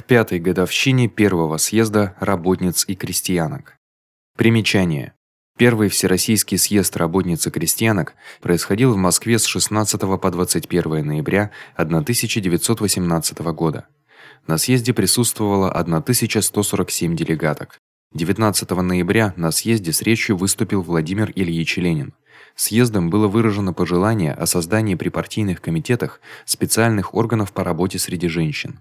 к пятой годовщине первого съезда работниц и крестьянок. Примечание: Первый всероссийский съезд работниц и крестьянок происходил в Москве с 16 по 21 ноября 1918 года. На съезде присутствовало 1147 делегаток. 19 ноября на съезде с речью выступил Владимир Ильич Ленин. Съездом было выражено пожелание о создании при партийных комитетах специальных органов по работе среди женщин.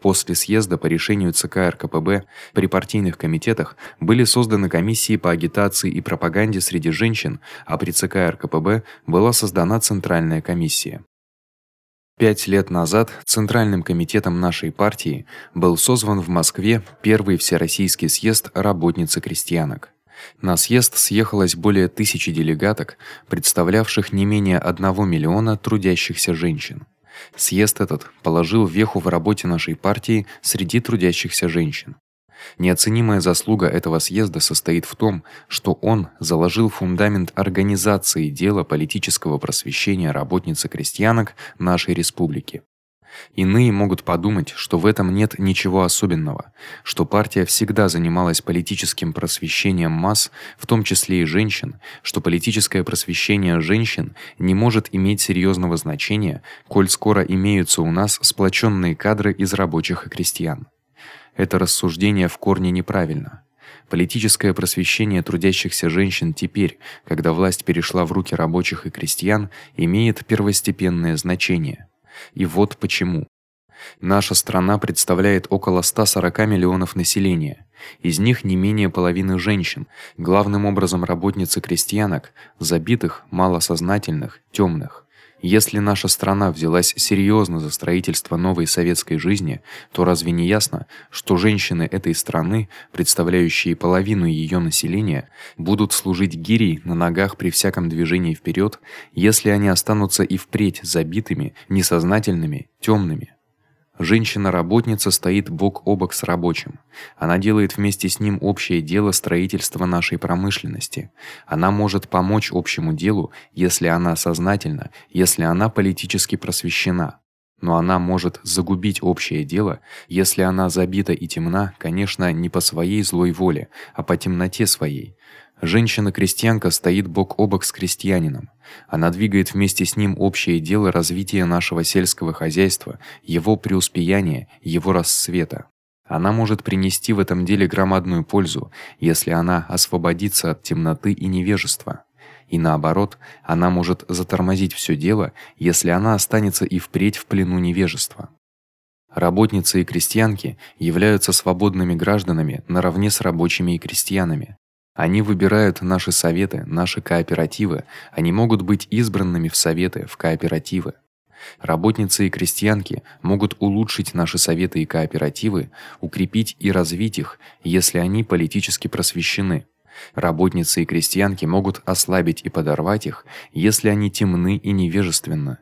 После съезда по решению ЦК РКПБ при партийных комитетах были созданы комиссии по агитации и пропаганде среди женщин, а при ЦК РКПБ была создана центральная комиссия. Пять лет назад Центральным комитетом нашей партии был созван в Москве первый всероссийский съезд работниц и крестьянок. На съезд съехалось более тысячи делегаток, представлявших не менее 1 миллиона трудящихся женщин. Съезд этот положил веху в работе нашей партии среди трудящихся женщин. Неоценимая заслуга этого съезда состоит в том, что он заложил фундамент организации дела политического просвещения работниц и крестьянок нашей республики. Иные могут подумать, что в этом нет ничего особенного, что партия всегда занималась политическим просвещением масс, в том числе и женщин, что политическое просвещение женщин не может иметь серьёзного значения, коль скоро имеются у нас сплочённые кадры из рабочих и крестьян. Это рассуждение в корне неправильно. Политическое просвещение трудящихся женщин теперь, когда власть перешла в руки рабочих и крестьян, имеет первостепенное значение. И вот почему. Наша страна представляет около 140 миллионов населения. Из них не менее половины женщин, главным образом работниц и крестьянок, забитых, малосознательных, тёмных. Если наша страна взялась серьёзно за строительство новой советской жизни, то разве не ясно, что женщины этой страны, представляющие половину её населения, будут служить гирей на ногах при всяком движении вперёд, если они останутся и впредь забитыми, несознательными, тёмными? Женщина-работница стоит бок о бок с рабочим. Она делает вместе с ним общее дело строительства нашей промышленности. Она может помочь общему делу, если она сознательна, если она политически просвещена. Но она может загубить общее дело, если она забита и темна, конечно, не по своей злой воле, а по темноте своей. Женщина-крестьянка стоит бок о бок с крестьянином. Она двигает вместе с ним общее дело развития нашего сельского хозяйства, его преуспеяния, его расцвета. Она может принести в этом деле громадную пользу, если она освободится от темноты и невежества. И наоборот, она может затормозить всё дело, если она останется и впредь в плену невежества. Работницы и крестьянки являются свободными гражданами наравне с рабочими и крестьянами. Они выбирают наши советы, наши кооперативы, они могут быть избранными в советы, в кооперативы. Работницы и крестьянки могут улучшить наши советы и кооперативы, укрепить и развить их, если они политически просвещены. Работницы и крестьянки могут ослабить и подорвать их, если они темны и невежественны.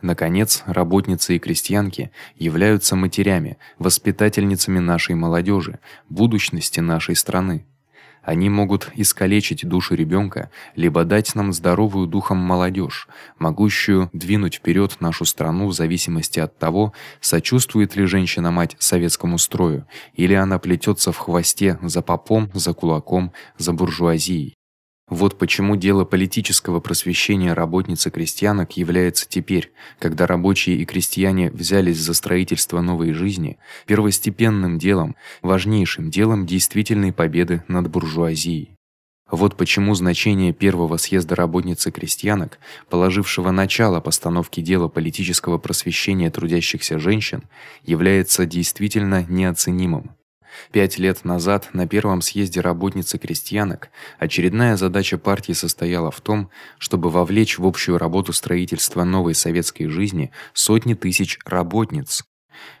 Наконец, работницы и крестьянки являются матерями, воспитательницами нашей молодежи, будущности нашей страны. Они могут искалечить душу ребёнка, либо дать нам здоровую духом молодёжь, могущую двинуть вперёд нашу страну в зависимости от того, сочувствует ли женщина-мать советскому строю или она плетётся в хвосте за попом, за кулаком, за буржуазией. Вот почему дело политического просвещения работниц и крестьянок является теперь, когда рабочие и крестьяне взялись за строительство новой жизни, первостепенным делом, важнейшим делом действительной победы над буржуазией. Вот почему значение первого съезда работниц и крестьянок, положившего начало постановке дела политического просвещения трудящихся женщин, является действительно неоценимым. Пять лет назад на первом съезде работниц и крестьянок очередная задача партии состояла в том, чтобы вовлечь в общую работу строительства новой советской жизни сотни тысяч работниц.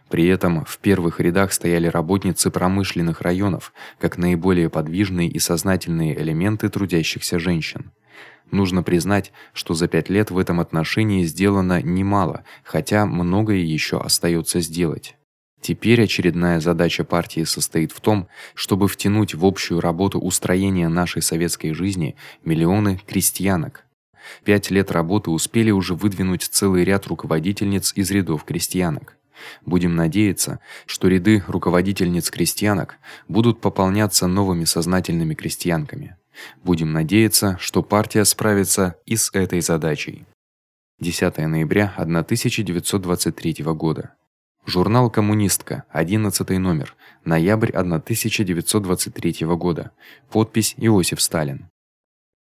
При этом в первых рядах стояли работницы промышленных районов, как наиболее подвижные и сознательные элементы трудящихся женщин. Нужно признать, что за пять лет в этом отношении сделано немало, хотя многое ещё остаётся сделать. Теперь очередная задача партии состоит в том, чтобы втянуть в общую работу устроения нашей советской жизни миллионы крестьянок. Пять лет работы успели уже выдвинуть целый ряд руководительниц из рядов крестьянок. Будем надеяться, что ряды руководительниц крестьянок будут пополняться новыми сознательными крестьянками. Будем надеяться, что партия справится и с этой задачей. 10 ноября 1923 года. Журнал Коммунистка, 11 номер, ноябрь 1923 года. Подпись Иосиф Сталин.